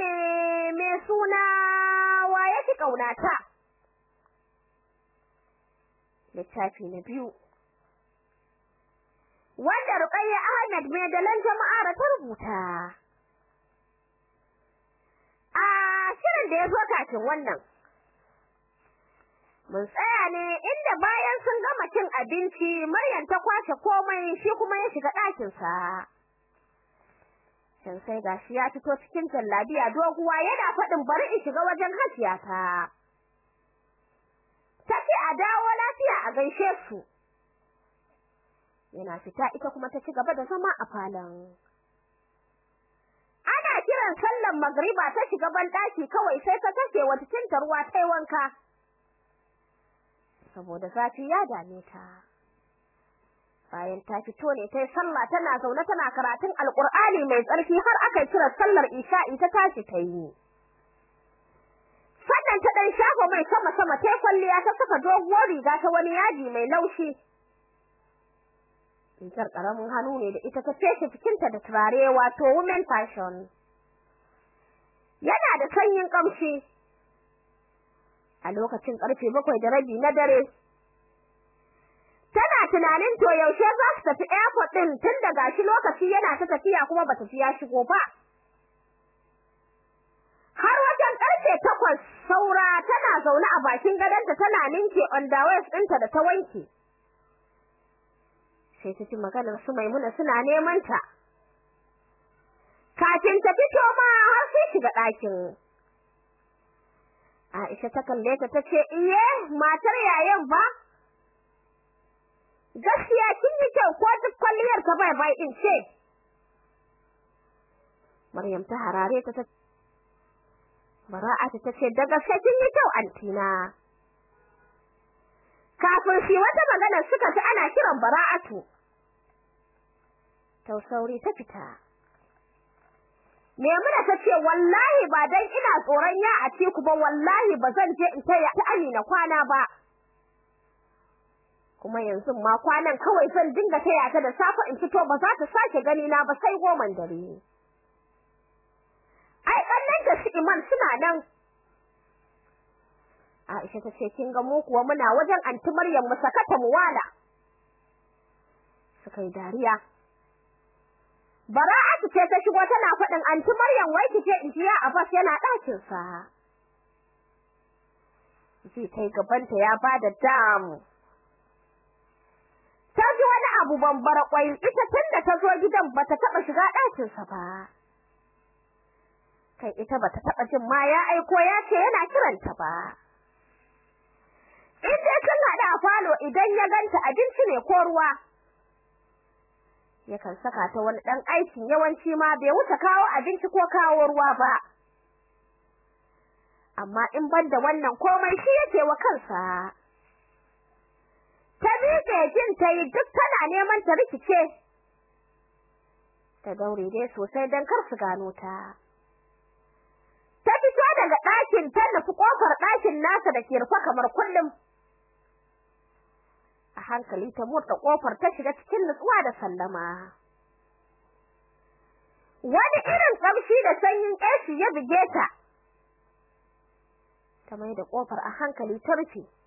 ne mai suna wa yake kaunata littafi na biyu. Wanda Ruqayya Ahmad mai dalan jama'a ta rubuta. A shirin da ya zo kafin wannan mun tsaya ne inda bayan sun gama cin abinci Maryam ta ƙwace komai shi kuma ya shiga ɗakinsa. Ɗakin sai gashi ya fito cikin jallabiya. Doguwa yana faɗin bari in shiga wajen Hajiya ta tace a dawo lafiya a gaishe su. Yana fita ita kuma ta ci gaba da zama a falon. Ana kiran sallan magriba ta shiga ban daki kawai sai ta tace wata tinta ruwa tai wanka. Saboda zafi ya dame ta. Bayan ta fito ne tai sallah tana zaune tana karatun alqur'ani mai tsarki har aka kira sallar isha'i ta tashi ta yi. Sannan ta dan shafa mai sama sama tai kwalliya ta saka doguwar riga ta wani yaji mai laushi. Rigar ƙaramin hannu ne da ita ta feshe cikinta da turare wato women fashion. Yana da sanyin kamshi a lokacin ƙarfe bakwai da rabi na dare tunanin to yaushe za su tafi airport din tun da gashi lokaci yana ta tafiya kuma bata ji ya shigo ba. Har wajen ƙarfe takwas saura tana zaune a bakin gadonta tana ninke underwear ɗinta da ta wanke. Sai ta ji maganar su maimuna suna neman ta. Kafin ta fito ma har sai shiga ɗakin. Aisha ta kalle ta tace iye matar yayan ba? Gaskiya kin yi kyau ko duk kwalliyar ka bai bai din ce. Maryam ta harare ta ta Bara'atu ta ce da gaske kin yi kyau antina. Kafin shi wata magana suka ji ana kiran Bara'atu. Tausauri ta fita. Maimuna ta ce wallahi ba dan ina tsoron ya a ku ba wallahi ba zan je in taya ta Amina kwana ba. Kuma yanzu ma kwanan kawai zan dinga taya ta da safe in fito ba za ta sake gani na ba sai goman dare. Ai kannan da su iman suna nan. Aisha ta ce kin ga mu kuwa muna wajen anti Maryam mu sakata mu wala. Suka yi dariya. Bara'atu ce ta shigo tana faɗin anti Maryam wai kice ya Abbas yana ɗakin sa Ji kai gabanta ya ba da dam. Ta ji wani abu bambara kwai ita tunda ta zo gidan bata taba shiga ɗakin sa ba. Kai ita bata taba jin ma ya aiko ya ce yana kiranta ba. In dai sun haɗu a falo idan ya ganta abinci ne ko ruwa yakan saka ta wani ɗan aikin yawanci ma bai wuce kawo abinci ko kawo ruwa ba. Amma in ban da wannan komai shi yake wa kansa. Ta miƙe jin ta yi duk tana neman ta rikice. Ta daure dai sosai don kar su gano ta. Ta fito daga ɗakin ta nufi ƙofar ɗakin nasa da ke rufe kamar kullum. A hankali ta murta ƙofar ta shiga cikin nutsuwa da sallama. Wani irin kamshi da sanyin ƙashi ya buge ta. Ta mai da ƙofar a hankali ta rufe.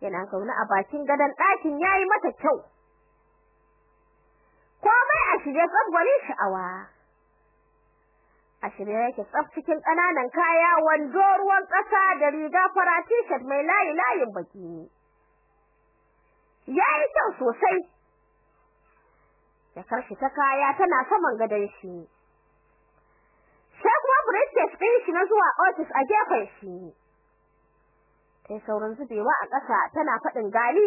Yana zaune a bakin gadon ɗakin yayi mata kyau. Komai a shirye tsabgwani sha'awa. A shirye yake tsaf cikin ƙananan kaya wando ruwan ƙasa da riga fara t-shirt mai layi layin baki yayi kyau sosai. Jakar shi ta kaya tana saman gadon shi. Sai kuma briefcase ɗin shi na zuwa office a gefen shi. Sai saurin zubewa a ƙasa tana faɗin gali.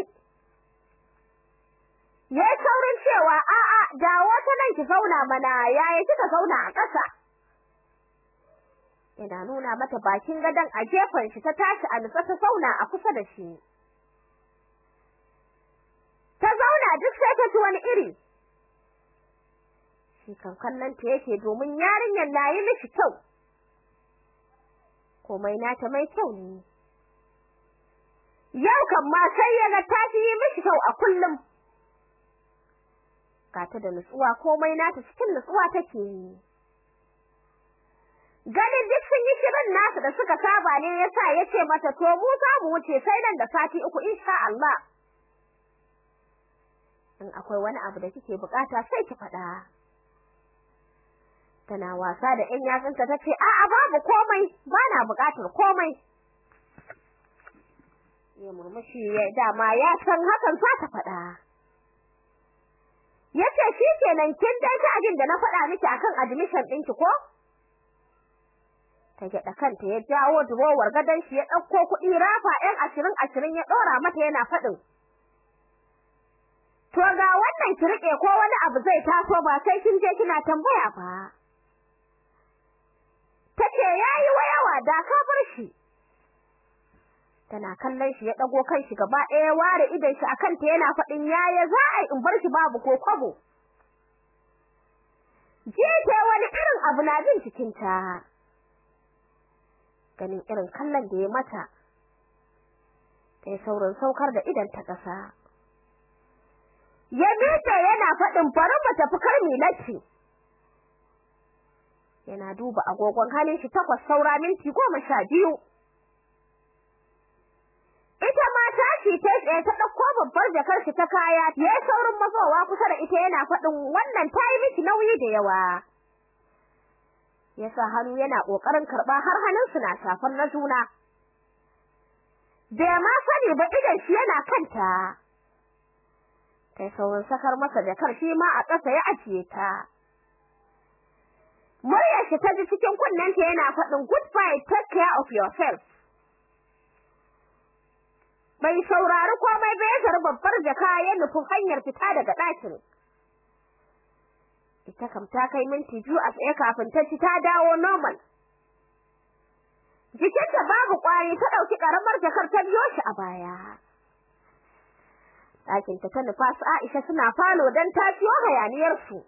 Yayi saurin cewa a'a dawo ta nan ki zauna mana yayi kika zauna a ƙasa? Ina nuna mata bakin gadon a gefen shi ta tashi a nutsa ta zauna a kusa da shi. Ta zauna duk sai ta ji wani iri. Shi kan kallon ta yake domin yarinyar na yi mishi kyau. Komai nata mai kyau ne. Yau kan ma sai ya ga ta yi mishi kyau a kullum. Ga ta da nutsuwa komai nata cikin nutsuwa take yi. Ganin duk sun yi shirin nasu da suka saba ne yasa ya ce mata to mu za mu wuce sai nan da sati uku insha Allah. In akwai wani abu da kike buƙata sai ki faɗa. Tana wasa da ƴan yatsunta tace a'a babu komai bana buƙatar komai. Ya murmushi ya dama ya san hakan za ta faɗa. Yace shikenan kin dai ta abin da na faɗa miki akan admission ɗinki ko? Ta gyaɗa kanta ya jawo durowar gadon shi ya ɗauko kuɗi rafa ɗan ashirin ashirin ya ɗora mata yana faɗin. To ga wannan ki riƙe ko wani abu zai taso ba sai kin je kina tambaya ba. Tace yayi wayawa da ka bar shi. Tana kallon shi ya dago kan shi gaba ɗaya ware idan shi akan ta yana faɗin yaya za a in bar shi babu ko kwabo? Jeje wani irin abu na jin cikin ta ganin irin kallon da ya mata sai saurin saukar da idan ta kasa ya miƙe yana faɗin bari mu tafi karmi lacci yana duba agogon hannun shi takwas saura minti goma sha biyu ita ma tashi ta tsaye ta ɗauko babbar jakar shi ta kaya ya saurin mazowa kusa da ita yana faɗin wannan ta yi miki nauyi da yawa. Yasa hannu yana ƙoƙarin karɓa har hannunsu na shafar na juna. Bai ma sani ba idan shi yana kanta. Kai saurin sakar masa jakar shi ma a ƙasa ya ajiye ta. Muryar shi ta ji cikin kunnenta yana faɗin goodbye take care of yourself. Bai saurari komai ba ya zara babbar jaka ya nufi hanyar fita daga ɗakin. Ita kam ta kai minti biyu a tsaye kafin ta ci ta dawo normal. Jikinta babu ƙwari ta ɗauki ƙaramar jakar ta biyo shi a baya. Ɗakinta ta nufa su Aisha suna falo don ta ciyo hayaniyarsu.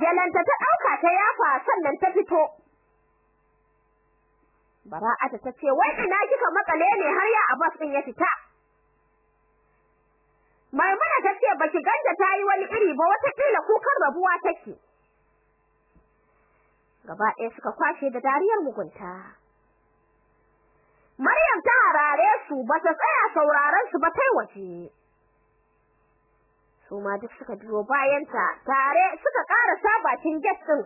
Jalanta ta ɗauka ta yafa sannan ta fito. Bara'ata ta ce, wai ina kika makale ne har ya Abbas ɗin ya fita. Maimuna ta ce, baki ganda ta yi wani iri ba wataƙila kukan rabuwa take. Gaba ɗaya suka kwashe da dariyar mugunta. Maryam ta harare su ba ta tsaya sauraron su ba tai waje. su ma duk suka biyo bayanta tare suka ƙara sabatin gas ɗin.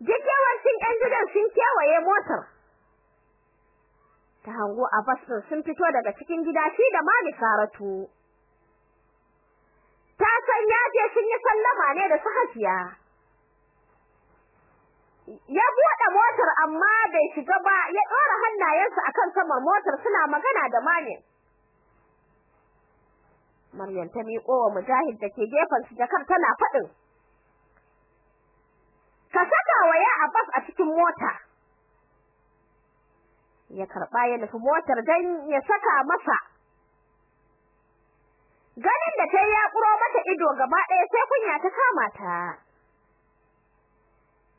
Duk yawancin ƴan gidan sun kewaye motar. Ta hango a bas ɗin sun fito daga cikin gida shi da Mami Saratu. Ta san ya je sun yi sallama ne da su hajiya. Ya buɗe motar amma bai shiga ba ya ɗora hannayensa akan saman motar suna magana da Mami. Maryam ta miƙo wa Mujahid da ke gefen su jakar tana faɗin. Ka saka wa ya Abbas a cikin mota. Ya karɓa ya nufi motar don ya saka masa. Ganin da ta ya ƙuro mata ido gaba ɗaya sai kunya ta kama ta.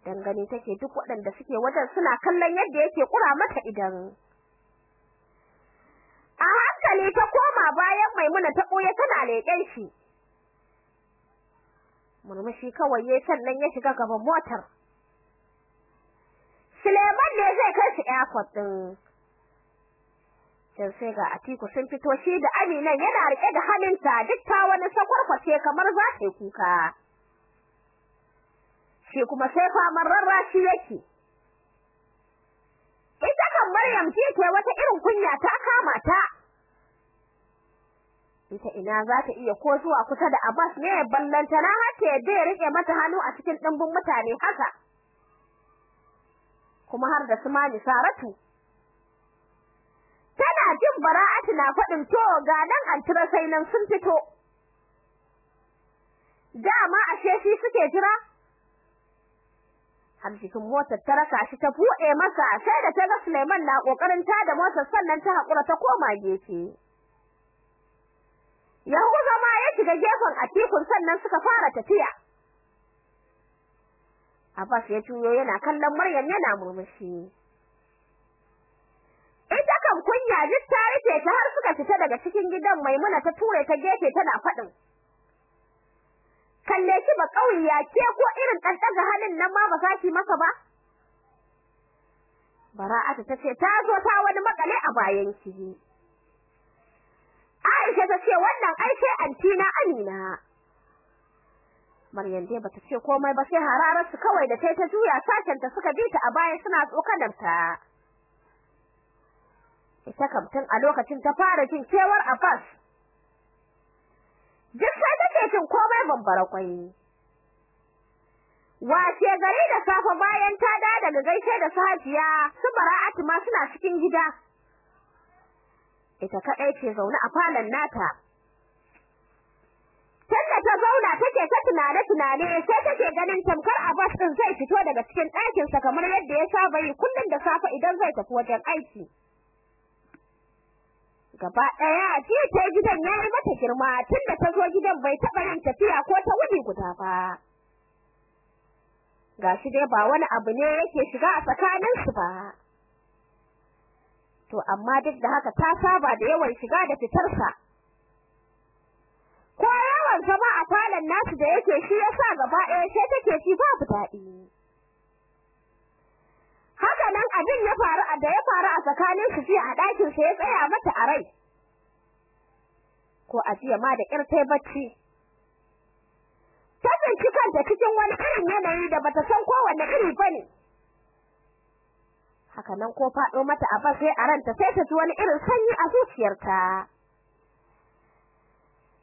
Dan gani take duk waɗanda suke wajen suna kallon yadda yake ƙura mata idan. a hankali ta koma bayan maimuna ta ɓoye tana leƙen shi murmushi kawai yayi sannan ya shiga gaban motar Suleiman ne zai kai shi airport din. Can sai ga Atiku sun fito shi da Amina yana riƙe da hannunta duk ta wani sakwarkwace kamar za ta kuka. Shi kuma sai famar rarrashi yake. Ita kan Maryam ce ta wata irin kunya ta kama ta. Ita ina za ta iya ko zuwa kusa da Abbas ne ballanta na har ta yadda ya riƙe mata hannu a cikin dimbin mutane haka. Kuma har da su mani Saratu. Tana jin bara'atu na faɗin to ga nan antira sai nan sun fito. Dama ashe shi suke jira? Har cikin motar ta raka shi ta buɗe masa sai da ta ga Suleiman na ƙoƙarin ta da motar sannan ta hakura ta koma gefe. Yahuza ma ya shiga gefen Atikun sannan suka fara tafiya. Abbas ya juyo yana kallon Maryam yana murmushi. Ita kan kunya duk ta ta har suka fita daga cikin gidan Maimuna ta ture ta gefe tana faɗin. Kalle shi ba kauya ke ko irin ɗanɗaga halin nan ma ba za ki masa ba? Bara'atu ta ce ta zo ta wani makale a bayan ki. Aisha ta ce wannan ai sai anti na Amina. Maryam dai bata ce komai ba sai hararar su kawai da tai ta juya sashen ta suka bi ta a baya suna tsokanar ta ita kam tun a lokacin ta fara jin kewar Abbas duk sai take jin komai bambara kwai Wace gari da safe bayan ta da daga gaishe da Sajiya, su Bara'atu ma suna cikin gida. Ita kadai ce zaune a falon nata. Zauna take ta tunane tunane sai take ganin tamkar Abbas din zai fito daga cikin ɗakin sa kamar yadda ya saba yi kullum da safe idan zai tafi wajen aiki. Gaba ɗaya ji ta gidan ya yi mata girma tunda ta zo gidan bai taɓa yin tafiya ko ta wuni guda ba. gashi dai ba wani abu ne yake shiga a tsakanin su ba to amma duk da haka ta saba da yawan shiga da fitar sa ko yawan zama a falon nasu da yake shi yasa gaba ɗaya sai take ci babu daɗi. Haka nan abin ya faru a da ya faru a tsakanin su jiya a ɗakin sa ya tsaya mata a rai. Ko a jiya ma da ƙyar bacci. Ta tsinci kanta cikin wani irin yanayi da bata san kowanne iri ba ne haka nan ko faɗo mata a sai a ranta sai ta ji wani irin sanyi a zuciyarta.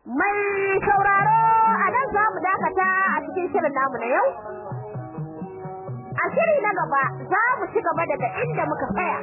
Mai sauraro a nan za mu dakata a cikin shirin namu na yau. A shiri na gaba za mu ci gaba daga inda muka tsaya.